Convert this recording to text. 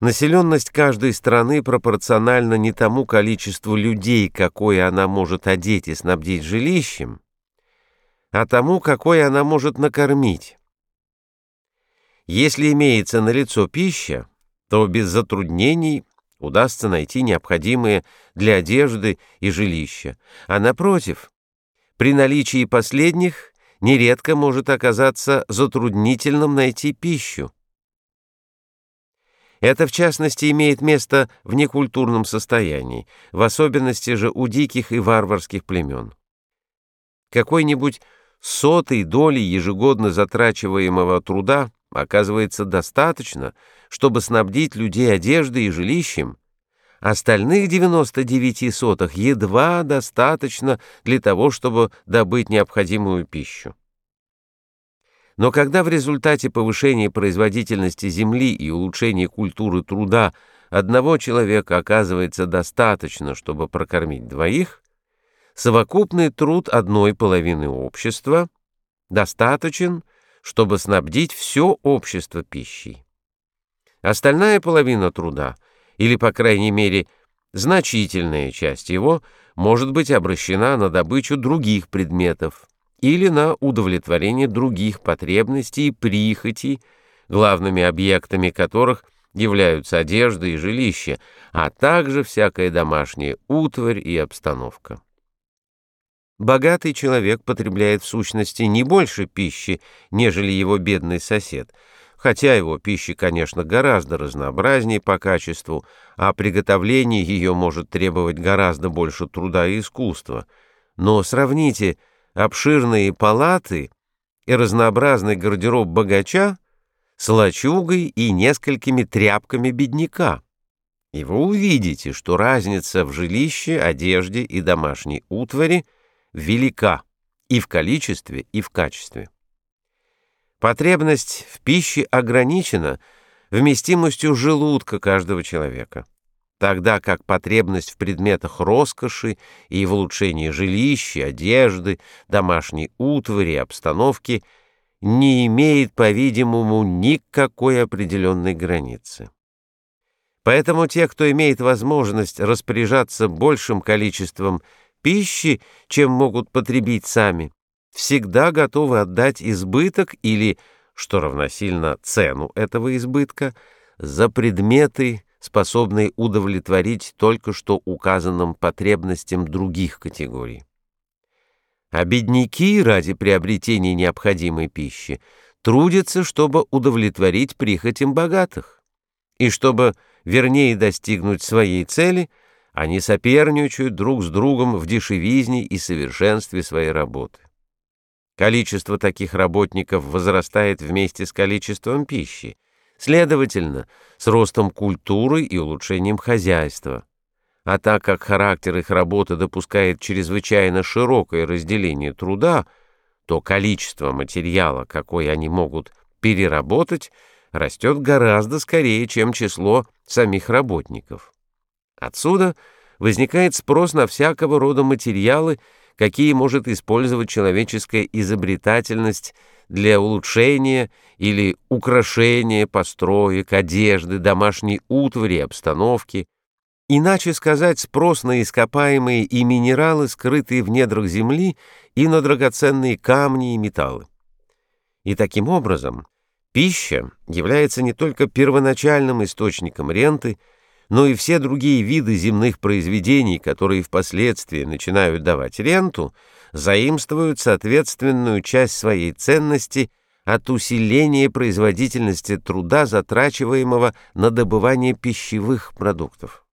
Населенность каждой страны пропорциональна не тому количеству людей, какое она может одеть и снабдить жилищем, а тому, какое она может накормить. Если имеется налицо пища, то без затруднений удастся найти необходимые для одежды и жилища, а напротив, при наличии последних нередко может оказаться затруднительным найти пищу. Это, в частности, имеет место в некультурном состоянии, в особенности же у диких и варварских племен. Какой-нибудь сотой доли ежегодно затрачиваемого труда оказывается достаточно, чтобы снабдить людей одеждой и жилищем, остальных 99 сотых едва достаточно для того, чтобы добыть необходимую пищу. Но когда в результате повышения производительности земли и улучшения культуры труда одного человека оказывается достаточно, чтобы прокормить двоих, совокупный труд одной половины общества достаточен, чтобы снабдить все общество пищей. Остальная половина труда, или, по крайней мере, значительная часть его, может быть обращена на добычу других предметов, или на удовлетворение других потребностей и прихотей, главными объектами которых являются одежда и жилище, а также всякая домашняя утварь и обстановка. Богатый человек потребляет в сущности не больше пищи, нежели его бедный сосед, хотя его пища, конечно, гораздо разнообразнее по качеству, а приготовление ее может требовать гораздо больше труда и искусства. Но сравните – обширные палаты и разнообразный гардероб богача с лачугой и несколькими тряпками бедняка. И вы увидите, что разница в жилище, одежде и домашней утвари велика и в количестве, и в качестве. Потребность в пище ограничена вместимостью желудка каждого человека тогда как потребность в предметах роскоши и в улучшении жилища, одежды, домашней утвари, обстановки не имеет, по-видимому, никакой определенной границы. Поэтому те, кто имеет возможность распоряжаться большим количеством пищи, чем могут потребить сами, всегда готовы отдать избыток или, что равносильно цену этого избытка, за предметы, способные удовлетворить только что указанным потребностям других категорий. А бедняки ради приобретения необходимой пищи трудятся, чтобы удовлетворить прихотям богатых. И чтобы вернее достигнуть своей цели, они соперничают друг с другом в дешевизне и совершенстве своей работы. Количество таких работников возрастает вместе с количеством пищи, Следовательно, с ростом культуры и улучшением хозяйства. А так как характер их работы допускает чрезвычайно широкое разделение труда, то количество материала, какой они могут переработать, растет гораздо скорее, чем число самих работников. Отсюда возникает спрос на всякого рода материалы, какие может использовать человеческая изобретательность для улучшения или украшения построек, одежды, домашней утвари, обстановки. Иначе сказать, спрос на ископаемые и минералы, скрытые в недрах земли, и на драгоценные камни и металлы. И таким образом пища является не только первоначальным источником ренты, но и все другие виды земных произведений, которые впоследствии начинают давать ренту, заимствуют соответственную часть своей ценности от усиления производительности труда, затрачиваемого на добывание пищевых продуктов.